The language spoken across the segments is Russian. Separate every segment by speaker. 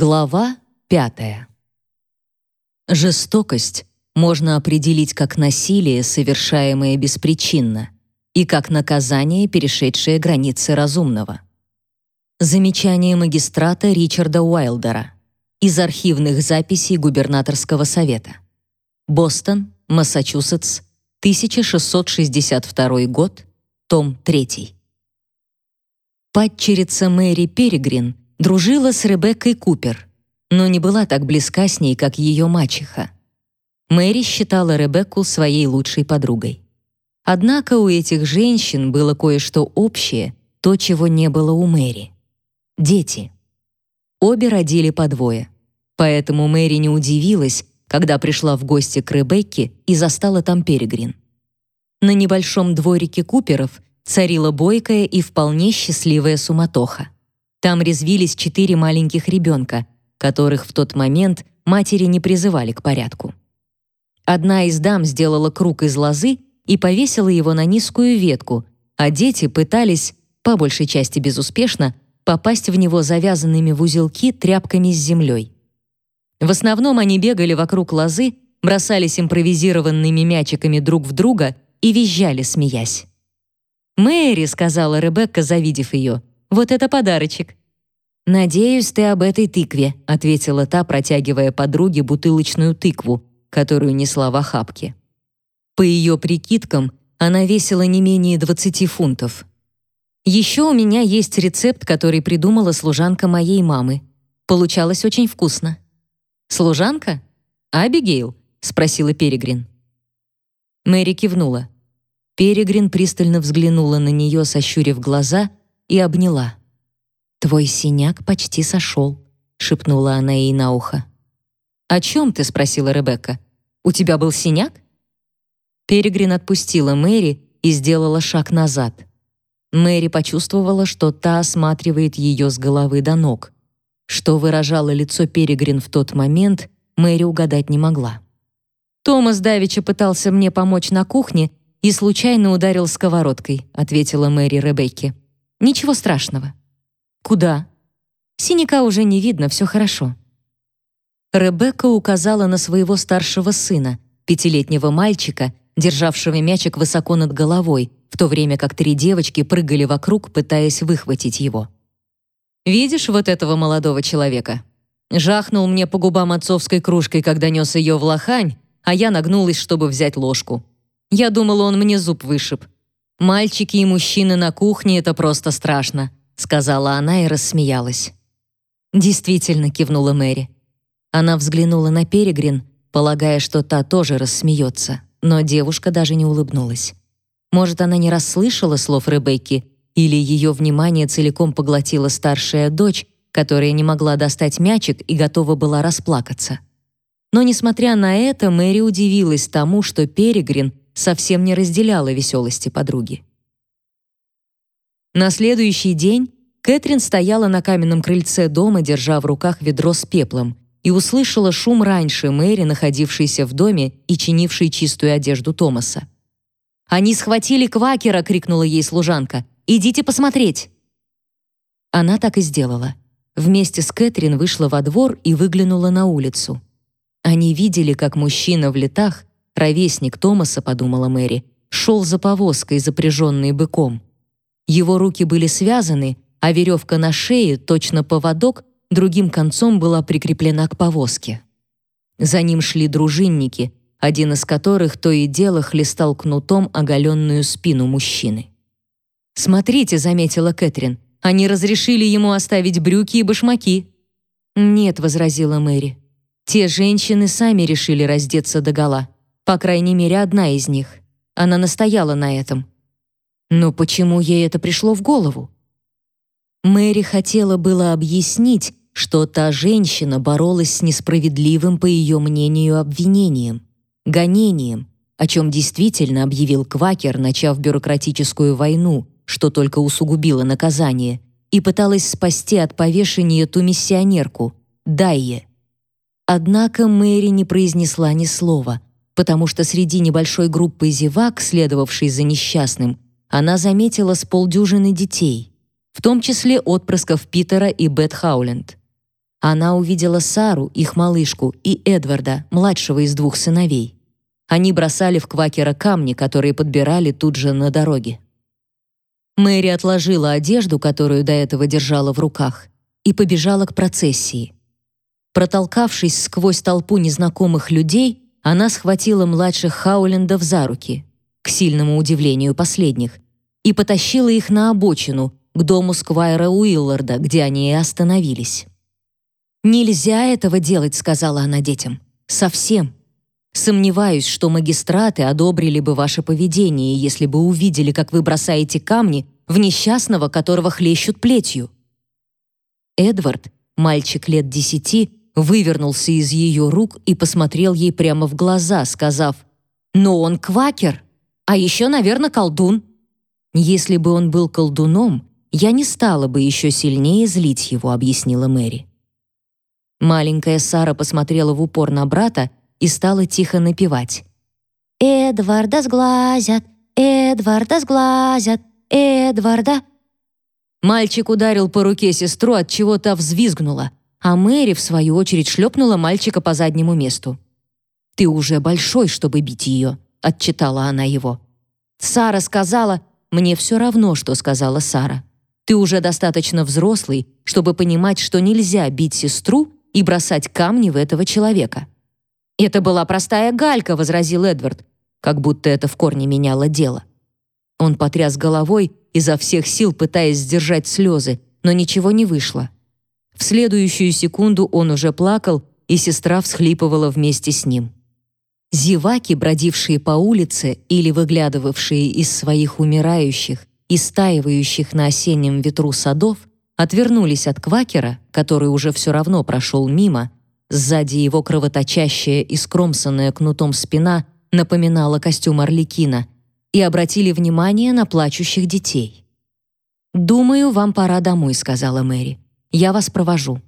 Speaker 1: Глава пятая. Жестокость можно определить как насилие, совершаемое беспричинно, и как наказание, перешедшее границы разумного. Замечание магистрата Ричарда Уайлдера из архивных записей губернаторского совета. Бостон, Массачусетс, 1662 год, том 3. Падчерица Мэри Перегрин дружила с Ребеккой Купер, но не была так близка с ней, как ее мачеха. Мэри считала Ребекку своей лучшей подругой. Однако у этих женщин было кое-что общее, то, чего не было у Мэри. Дети. Обе родили по двое. Поэтому Мэри не удивилась, когда пришла в гости к Ребекке и застала там Перегрин. На небольшом дворике Куперов царила бойкая и вполне счастливая суматоха. Там резвились четыре маленьких ребенка, которых в тот момент матери не призывали к порядку. Одна из дам сделала круг из лозы и повесила его на низкую ветку, а дети пытались, по большей части безуспешно, попасть в него завязанными в узелки тряпками с землей. В основном они бегали вокруг лозы, бросались импровизированными мячиками друг в друга и визжали, смеясь. «Мэри», — сказала Ребекка, завидев ее, — «вот это подарочек». «Надеюсь, ты об этой тыкве», — ответила та, протягивая подруге бутылочную тыкву, которую несла в охапке. По ее прикидкам, она весила не менее 20 фунтов. Еще у меня есть рецепт, который придумала служанка моей мамы. Получалось очень вкусно. «Служанка? Абигейл?» — спросила Перегрин. Мэри кивнула. Перегрин пристально взглянула на нее, сощурив глаза, и обняла. «Твой синяк почти сошел», — шепнула она ей на ухо. «О чем ты?» — спросила Ребекка. «У тебя был синяк?» Перегрин отпустила Мэри и сделала шаг назад. Мэри почувствовала, что та осматривает ее с головы до ног. Что выражало лицо Перегрин в тот момент, Мэри угадать не могла. «Томас Давича пытался мне помочь на кухне и случайно ударил сковородкой», ответила Мэри Ребекке. «Ничего страшного». «Куда?» «Синяка уже не видно, все хорошо». Ребекка указала на своего старшего сына, пятилетнего мальчика, державшего мячик высоко над головой, в то время как три девочки прыгали вокруг, пытаясь выхватить его. Видишь вот этого молодого человека? Жахнул мне по губам отцовской кружкой, когда нес ее в лохань, а я нагнулась, чтобы взять ложку. Я думала, он мне зуб вышиб. Мальчики и мужчины на кухне — это просто страшно», — сказала она и рассмеялась. «Действительно», — кивнула Мэри. Она взглянула на Перегрин, полагая, что та тоже рассмеется, но девушка даже не улыбнулась. Может, она не расслышала слов Ребекки или ее внимание целиком поглотила старшая дочь, которая не могла достать мячик и готова была расплакаться. Но, несмотря на это, Мэри удивилась тому, что Перегрин совсем не разделяла веселости подруги. На следующий день Кэтрин стояла на каменном крыльце дома, держа в руках ведро с пеплом, и услышала шум раньше Мэри, находившейся в доме и чинившей чистую одежду Томаса. «Они схватили квакера!» — крикнула ей служанка. Идите посмотреть!» Она так и сделала. Вместе с Кэтрин вышла во двор и выглянула на улицу. Они видели, как мужчина в летах, ровесник Томаса, подумала Мэри, шел за повозкой, запряженной быком. Его руки были связаны, а веревка на шее, точно поводок, другим концом была прикреплена к повозке. За ним шли дружинники, один из которых то и дело хлестал кнутом оголенную спину мужчины. «Смотрите», — заметила Кэтрин, «они разрешили ему оставить брюки и башмаки». «Нет», — возразила Мэри. «Те женщины сами решили раздеться догола. По крайней мере, одна из них. Она настояла на этом». «Но почему ей это пришло в голову?» Мэри хотела было объяснить, что та женщина боролась с несправедливым, по ее мнению, обвинением, гонением, о чем действительно объявил Квакер, начав бюрократическую войну, что только усугубило наказание, и пыталась спасти от повешения ту миссионерку, Дайе. Однако Мэри не произнесла ни слова, потому что среди небольшой группы зевак, следовавшей за несчастным, она заметила с полдюжины детей, в том числе отпрысков Питера и Бет Хауленд. Она увидела Сару, их малышку, и Эдварда, младшего из двух сыновей. Они бросали в квакера камни, которые подбирали тут же на дороге. Мэри отложила одежду, которую до этого держала в руках, и побежала к процессии. Протолкавшись сквозь толпу незнакомых людей, она схватила младших Хаулендов за руки, к сильному удивлению последних, и потащила их на обочину, к дому Сквайра Уилларда, где они и остановились. «Нельзя этого делать», — сказала она детям. «Совсем. Сомневаюсь, что магистраты одобрили бы ваше поведение, если бы увидели, как вы бросаете камни в несчастного, которого хлещут плетью». Эдвард, мальчик лет десяти, вывернулся из ее рук и посмотрел ей прямо в глаза, сказав «Но он квакер, а еще, наверное, колдун». «Если бы он был колдуном, я не стала бы еще сильнее злить его», — объяснила Мэри. Маленькая Сара посмотрела в упор на брата и стала тихо напевать. «Эдварда сглазят, Эдварда сглазят, Эдварда». Мальчик ударил по руке сестру, от чего та взвизгнула, а Мэри, в свою очередь, шлепнула мальчика по заднему месту. «Ты уже большой, чтобы бить ее», — отчитала она его. Сара сказала, «Мне все равно, что сказала Сара. Ты уже достаточно взрослый, чтобы понимать, что нельзя бить сестру и бросать камни в этого человека». «Это была простая галька», — возразил Эдвард, как будто это в корне меняло дело. Он потряс головой, изо всех сил пытаясь сдержать слезы, но ничего не вышло. В следующую секунду он уже плакал, и сестра всхлипывала вместе с ним. Зеваки, бродившие по улице или выглядывавшие из своих умирающих и стаивающих на осеннем ветру садов, отвернулись от квакера, который уже все равно прошел мимо, сзади его кровоточащая и скромсанная кнутом спина напоминала костюм Орликина, и обратили внимание на плачущих детей. «Думаю, вам пора домой», — сказала Мэри. Я вас провожу».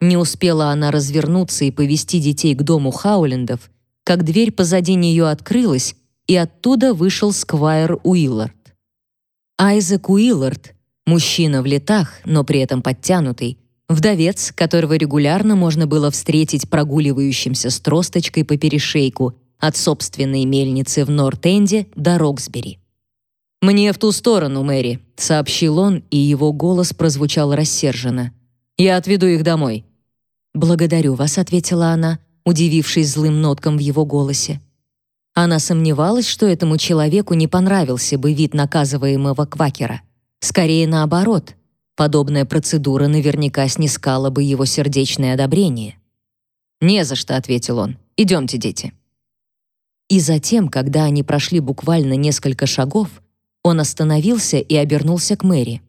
Speaker 1: Не успела она развернуться и повести детей к дому Хаулендов, как дверь позади нее открылась, и оттуда вышел Сквайр Уиллард. Айзек Уиллард, мужчина в летах, но при этом подтянутый, вдовец, которого регулярно можно было встретить прогуливающимся с тросточкой по перешейку от собственной мельницы в Норт-Энде до Роксбери. «Мне в ту сторону, Мэри», — сообщил он, и его голос прозвучал рассерженно. «Я отведу их домой». «Благодарю вас», — ответила она, удивившись злым ноткам в его голосе. Она сомневалась, что этому человеку не понравился бы вид наказываемого квакера. Скорее наоборот, подобная процедура наверняка снискала бы его сердечное одобрение. «Не за что», — ответил он. «Идемте, дети». И затем, когда они прошли буквально несколько шагов, он остановился и обернулся к Мэри.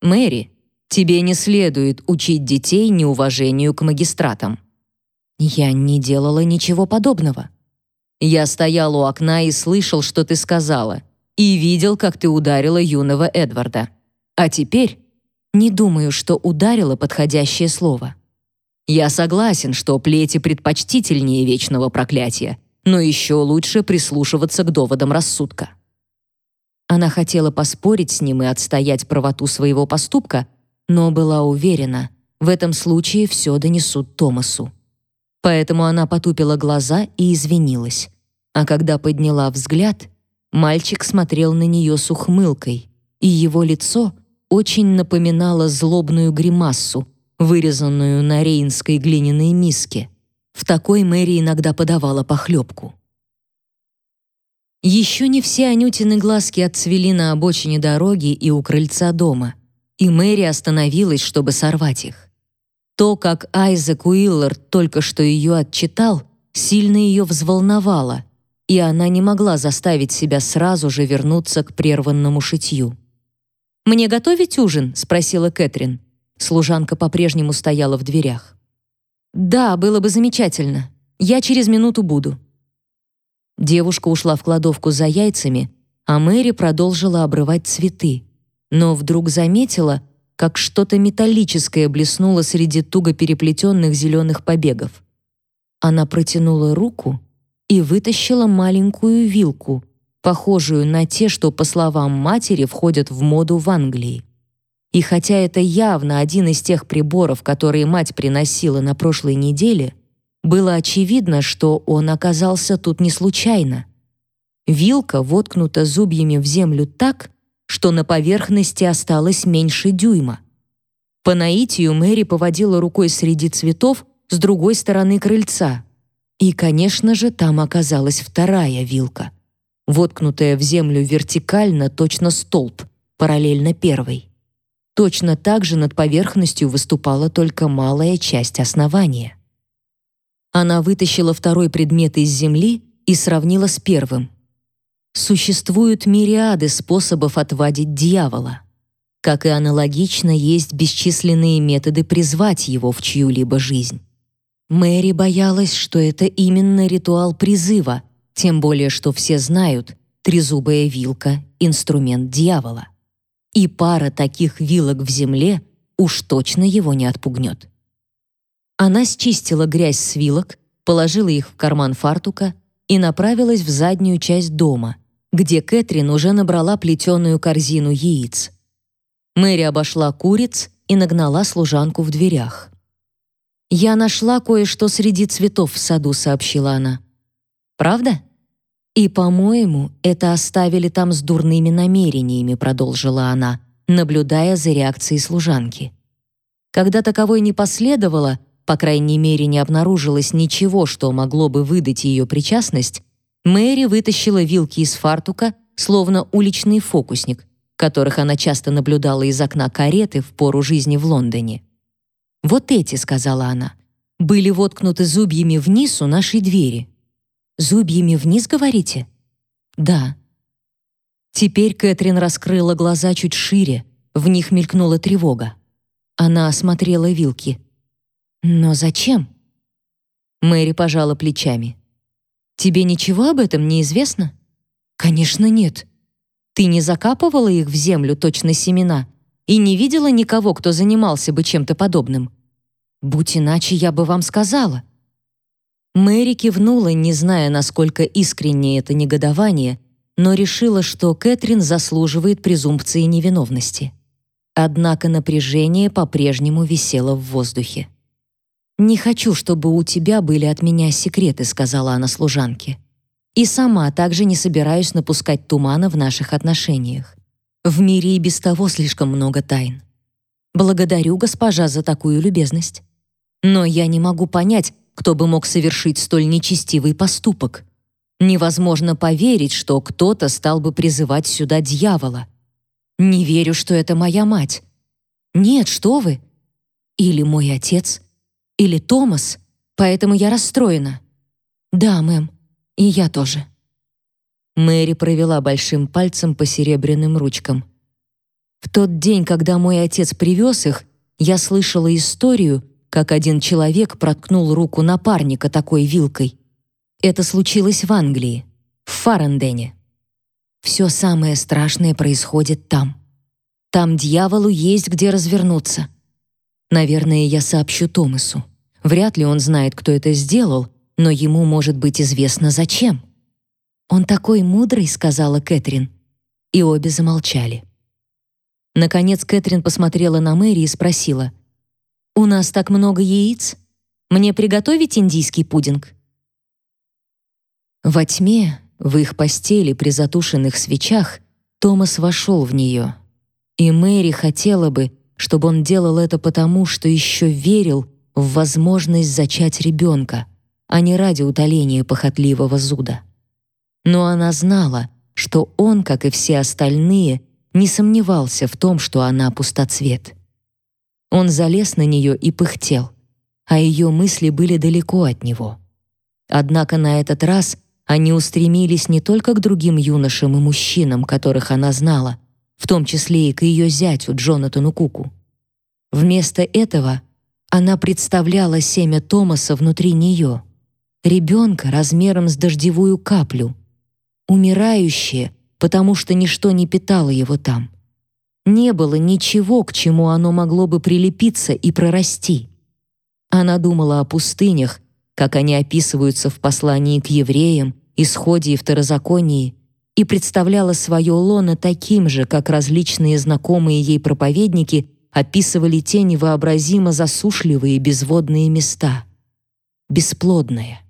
Speaker 1: «Мэри, тебе не следует учить детей неуважению к магистратам». «Я не делала ничего подобного». «Я стоял у окна и слышал, что ты сказала, и видел, как ты ударила юного Эдварда. А теперь не думаю, что ударила подходящее слово». «Я согласен, что плети предпочтительнее вечного проклятия, но еще лучше прислушиваться к доводам рассудка». Она хотела поспорить с ним и отстоять правоту своего поступка, но была уверена, в этом случае все донесут Томасу. Поэтому она потупила глаза и извинилась. А когда подняла взгляд, мальчик смотрел на нее с ухмылкой, и его лицо очень напоминало злобную гримассу, вырезанную на рейнской глиняной миске. В такой Мэри иногда подавала похлебку. Еще не все Анютины глазки отцвели на обочине дороги и у крыльца дома, и Мэри остановилась, чтобы сорвать их. То, как Айзек Уиллард только что ее отчитал, сильно ее взволновало, и она не могла заставить себя сразу же вернуться к прерванному шитью. «Мне готовить ужин?» — спросила Кэтрин. Служанка по-прежнему стояла в дверях. «Да, было бы замечательно. Я через минуту буду». Девушка ушла в кладовку за яйцами, а Мэри продолжила обрывать цветы, но вдруг заметила, как что-то металлическое блеснуло среди туго переплетенных зеленых побегов. Она протянула руку и вытащила маленькую вилку, похожую на те, что, по словам матери, входят в моду в Англии. И хотя это явно один из тех приборов, которые мать приносила на прошлой неделе, было очевидно, что он оказался тут не случайно. Вилка воткнута зубьями в землю так, что на поверхности осталось меньше дюйма. По наитию Мэри поводила рукой среди цветов с другой стороны крыльца. И, конечно же, там оказалась вторая вилка, воткнутая в землю вертикально, точно столб, параллельно первой. Точно так же над поверхностью выступала только малая часть основания. Она вытащила второй предмет из земли и сравнила с первым. Существуют мириады способов отвадить дьявола. Как и аналогично, есть бесчисленные методы призвать его в чью-либо жизнь. Мэри боялась, что это именно ритуал призыва, тем более что все знают, трезубая вилка — инструмент дьявола. И пара таких вилок в земле уж точно его не отпугнет. Она счистила грязь с вилок, положила их в карман фартука и направилась в заднюю часть дома, где Кэтрин уже набрала плетеную корзину яиц. Мэри обошла куриц и нагнала служанку в дверях. «Я нашла кое-что среди цветов в саду», — сообщила она. «Правда?» «И, по-моему, это оставили там с дурными намерениями», — продолжила она, наблюдая за реакцией служанки. Когда таковой не последовало, по крайней мере, не обнаружилось ничего, что могло бы выдать ее причастность, Мэри вытащила вилки из фартука, словно уличный фокусник, которых она часто наблюдала из окна кареты в пору жизни в Лондоне. «Вот эти», — сказала она, — «были воткнуты зубьями вниз у нашей двери». «Зубьями вниз, говорите?» «Да». Теперь Кэтрин раскрыла глаза чуть шире, в них мелькнула тревога. Она осмотрела вилки. «Но зачем?» Мэри пожала плечами. «Тебе ничего об этом не известно?» «Конечно, нет. Ты не закапывала их в землю, точно семена, и не видела никого, кто занимался бы чем-то подобным? Будь иначе, я бы вам сказала». Мэри кивнула, не зная, насколько искренне это негодование, но решила, что Кэтрин заслуживает презумпции невиновности. Однако напряжение по-прежнему висело в воздухе. «Не хочу, чтобы у тебя были от меня секреты», — сказала она служанке. «И сама также не собираюсь напускать тумана в наших отношениях. В мире и без того слишком много тайн. Благодарю, госпожа, за такую любезность. Но я не могу понять, кто бы мог совершить столь нечестивый поступок. Невозможно поверить, что кто-то стал бы призывать сюда дьявола. Не верю, что это моя мать. Нет, что вы? Или мой отец?» Или Томас, поэтому я расстроена. Да, мэм, и я тоже. Мэри провела большим пальцем по серебряным ручкам. В тот день, когда мой отец привез их, я слышала историю, как один человек проткнул руку напарника такой вилкой. Это случилось в Англии, в Фарандене. Все самое страшное происходит там. Там дьяволу есть где развернуться. Наверное, я сообщу Томасу. Вряд ли он знает, кто это сделал, но ему может быть известно зачем. «Он такой мудрый», — сказала Кэтрин. И обе замолчали. Наконец Кэтрин посмотрела на Мэри и спросила. «У нас так много яиц? Мне приготовить индийский пудинг?» Во тьме, в их постели при затушенных свечах, Томас вошел в нее. И Мэри хотела бы, чтобы он делал это потому, что еще верил в возможность зачать ребенка, а не ради утоления похотливого зуда. Но она знала, что он, как и все остальные, не сомневался в том, что она пустоцвет. Он залез на нее и пыхтел, а ее мысли были далеко от него. Однако на этот раз они устремились не только к другим юношам и мужчинам, которых она знала, в том числе и к ее зятю Джонатану Куку. Вместо этого она представляла семя Томаса внутри нее, ребенка размером с дождевую каплю, умирающее, потому что ничто не питало его там. Не было ничего, к чему оно могло бы прилепиться и прорасти. Она думала о пустынях, как они описываются в послании к евреям, исходе и второзаконии, и представляла свое лоно таким же, как различные знакомые ей проповедники описывали те невообразимо засушливые безводные места. Бесплодное.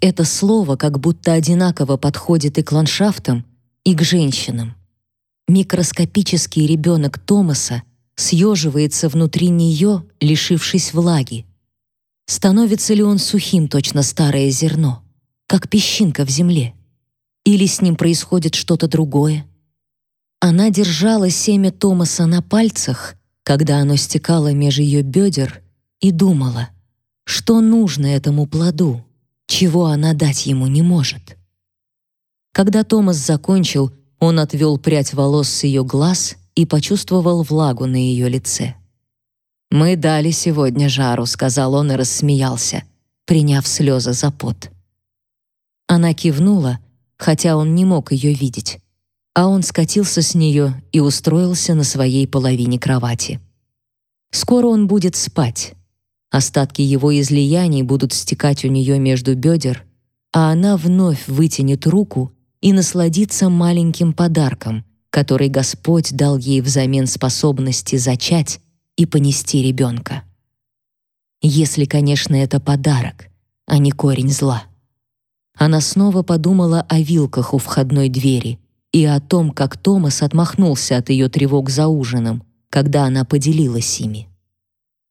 Speaker 1: Это слово как будто одинаково подходит и к ландшафтам, и к женщинам. Микроскопический ребенок Томаса съеживается внутри нее, лишившись влаги. Становится ли он сухим, точно старое зерно, как песчинка в земле? Или с ним происходит что-то другое? Она держала семя Томаса на пальцах, когда оно стекало меж ее бедер, и думала, что нужно этому плоду, чего она дать ему не может. Когда Томас закончил, он отвел прядь волос с ее глаз и почувствовал влагу на ее лице. «Мы дали сегодня жару», — сказал он и рассмеялся, приняв слезы за пот. Она кивнула, хотя он не мог ее видеть, а он скатился с нее и устроился на своей половине кровати. Скоро он будет спать. Остатки его излияний будут стекать у нее между бедер, а она вновь вытянет руку и насладится маленьким подарком, который Господь дал ей взамен способности зачать и понести ребенка. Если, конечно, это подарок, а не корень зла. Она снова подумала о вилках у входной двери и о том, как Томас отмахнулся от ее тревог за ужином, когда она поделилась ими.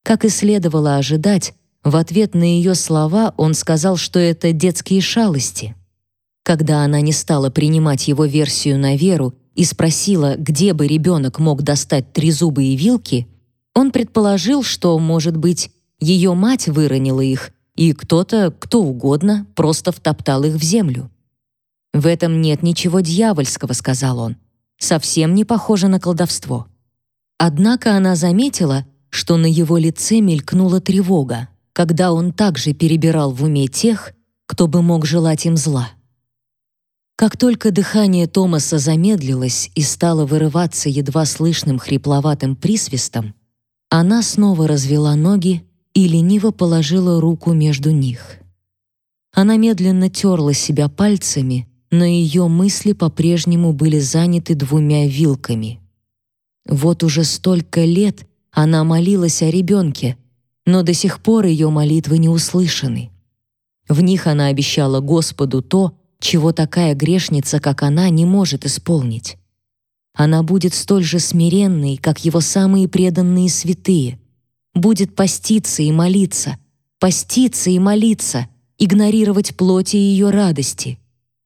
Speaker 1: Как и следовало ожидать, в ответ на ее слова он сказал, что это детские шалости. Когда она не стала принимать его версию на веру и спросила, где бы ребенок мог достать трезубые вилки, он предположил, что, может быть, ее мать выронила их и кто-то, кто угодно, просто втоптал их в землю. «В этом нет ничего дьявольского», — сказал он. «Совсем не похоже на колдовство». Однако она заметила, что на его лице мелькнула тревога, когда он также перебирал в уме тех, кто бы мог желать им зла. Как только дыхание Томаса замедлилось и стало вырываться едва слышным хрипловатым присвистом, она снова развела ноги и лениво положила руку между них. Она медленно терла себя пальцами, но ее мысли по-прежнему были заняты двумя вилками. Вот уже столько лет она молилась о ребенке, но до сих пор ее молитвы не услышаны. В них она обещала Господу то, чего такая грешница, как она, не может исполнить. Она будет столь же смиренной, как его самые преданные святые, будет поститься и молиться, поститься и молиться, игнорировать плоти ее радости,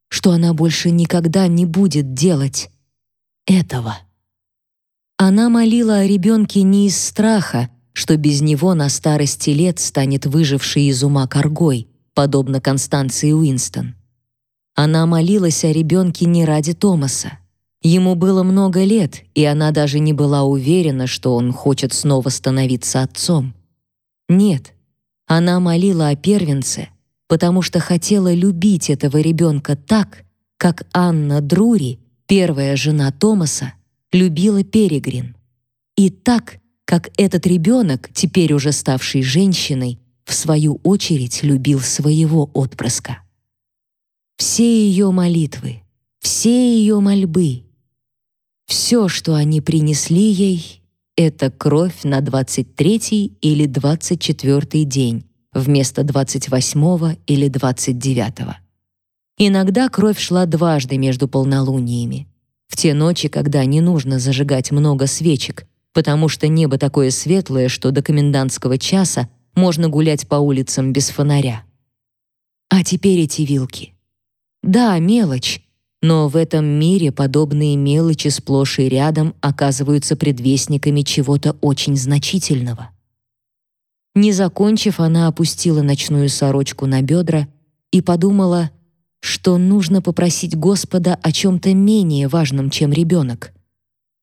Speaker 1: что она больше никогда не будет делать этого. Она молила о ребенке не из страха, что без него на старости лет станет выживший из ума коргой, подобно Констанции Уинстон. Она молилась о ребенке не ради Томаса. Ему было много лет, и она даже не была уверена, что он хочет снова становиться отцом. Нет, она молила о первенце, потому что хотела любить этого ребенка так, как Анна Друри, первая жена Томаса, любила Перегрин. И так, как этот ребенок, теперь уже ставший женщиной, в свою очередь любил своего отпрыска. Все ее молитвы, все ее мольбы — все, что они принесли ей, это кровь на 23 или 24 день вместо 28 или 29. Иногда кровь шла дважды между полнолуниями. В те ночи, когда не нужно зажигать много свечек, потому что небо такое светлое, что до комендантского часа можно гулять по улицам без фонаря. А теперь эти вилки. Да, мелочь, но в этом мире подобные мелочи сплошь и рядом оказываются предвестниками чего-то очень значительного. Не закончив, она опустила ночную сорочку на бедра и подумала, что нужно попросить Господа о чем-то менее важном, чем ребенок.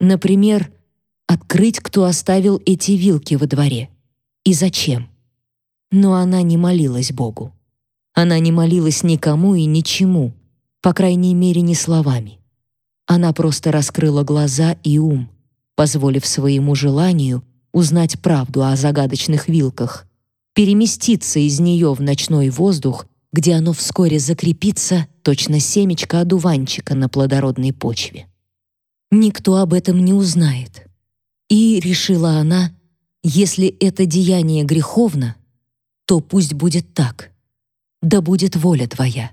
Speaker 1: Например, открыть, кто оставил эти вилки во дворе и зачем. Но она не молилась Богу. Она не молилась никому и ничему, по крайней мере, не словами. Она просто раскрыла глаза и ум, позволив своему желанию узнать правду о загадочных вилках, переместиться из нее в ночной воздух, где оно вскоре закрепится, точно семечко одуванчика на плодородной почве. Никто об этом не узнает. И, решила она, если это деяние греховно, то пусть будет так. Да будет воля твоя.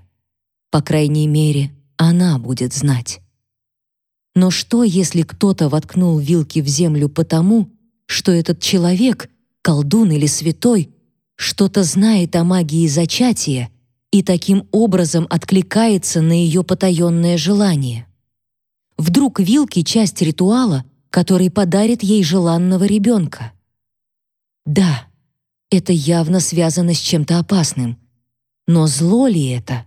Speaker 1: По крайней мере, она будет знать. Но что, если кто-то воткнул вилки в землю потому, что этот человек, колдун или святой, что-то знает о магии зачатия и таким образом откликается на ее потаенное желание. Вдруг вилки — часть ритуала, который подарит ей желанного ребенка. Да, это явно связано с чем-то опасным. Но зло ли это?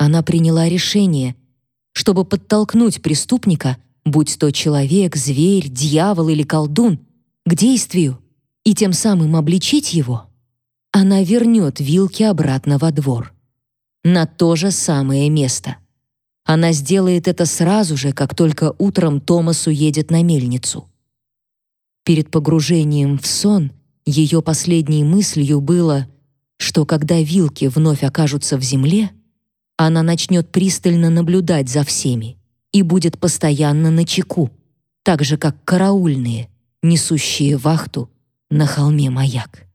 Speaker 1: Она приняла решение, чтобы подтолкнуть преступника, будь то человек, зверь, дьявол или колдун, к действию и тем самым обличить его она вернет вилки обратно во двор. На то же самое место. Она сделает это сразу же, как только утром Томас уедет на мельницу. Перед погружением в сон ее последней мыслью было, что когда вилки вновь окажутся в земле, она начнет пристально наблюдать за всеми и будет постоянно на чеку, так же как караульные, несущие вахту на холме маяк.